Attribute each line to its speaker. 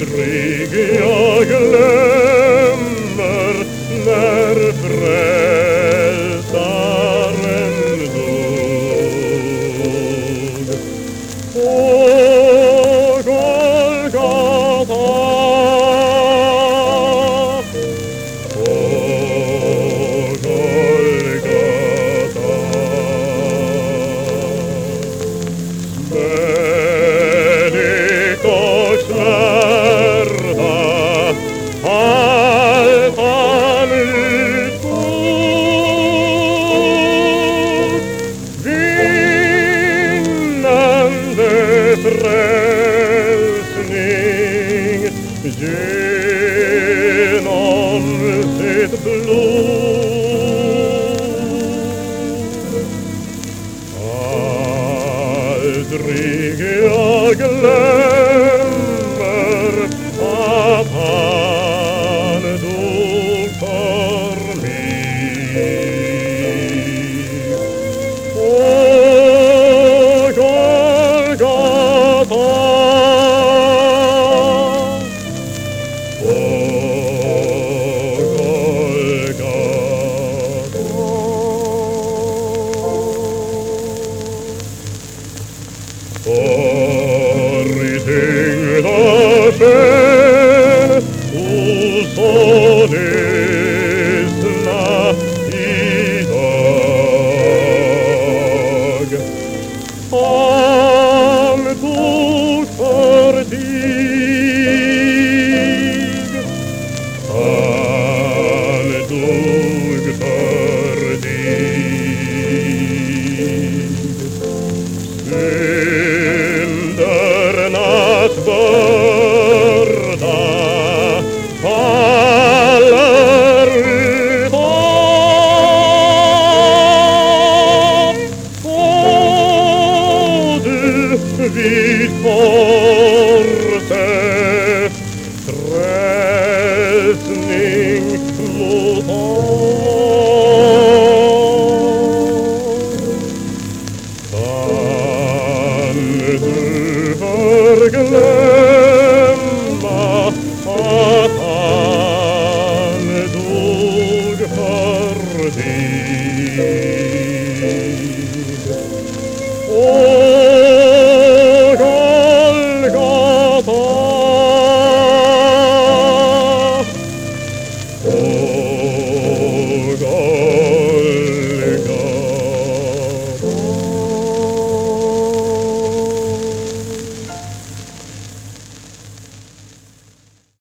Speaker 1: entregue Genom et blod. Aldrig Oh. stress